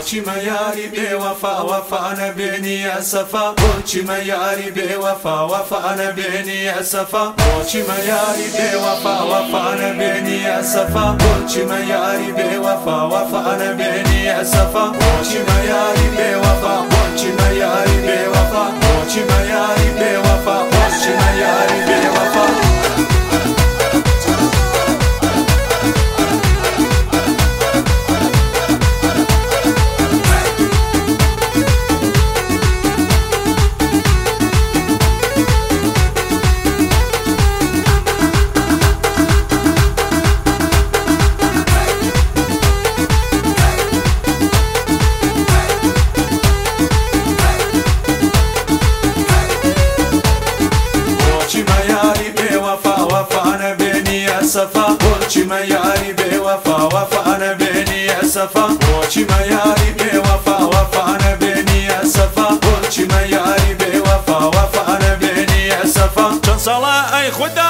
بۆچی مەیاری بێوەفا وەفانە بێنی ئەسەفا بۆچی مەیاری بێوەفا وەفانە بێنی ئەسەفا بۆچی مەیاری بێوەفا وەفانە بێنی ئەسەفا بۆچی مەیاری بێوەفا وەفانە بێنی ئەسەفا بۆچی مەیاری بێوەفا بۆچی مەیاری سفا بۆچی مەیاری بێوەفا وەفانە بێنی ئەسەفا بۆچی مەیاری بێوەفا وەفانە بێنی ئەسەفا بۆچی مەیاری بێوەفا وەفانە بێنی ئەسەفا چەند ساڵە ئەی خوددایە من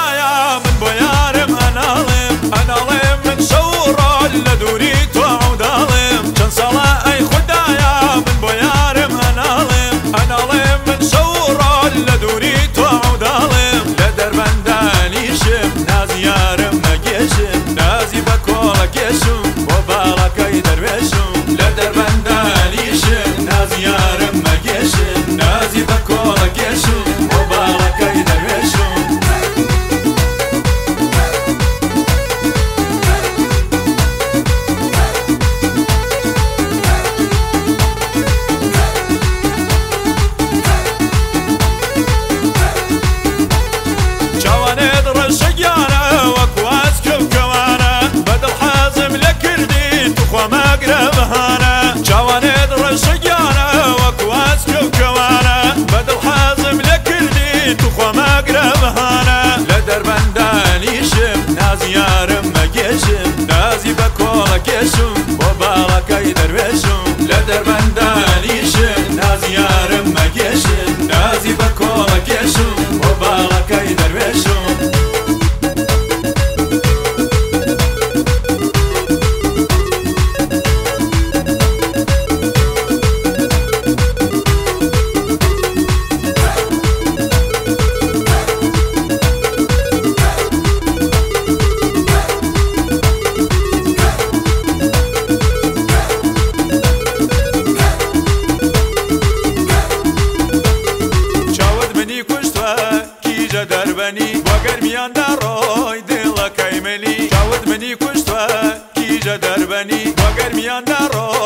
دەربەنی وەگەرمیاندا ڕۆی دڵەکەی ملی. چاوت منی کوشتوە کیژە دەربەنی وەگەرمیاندا ڕۆی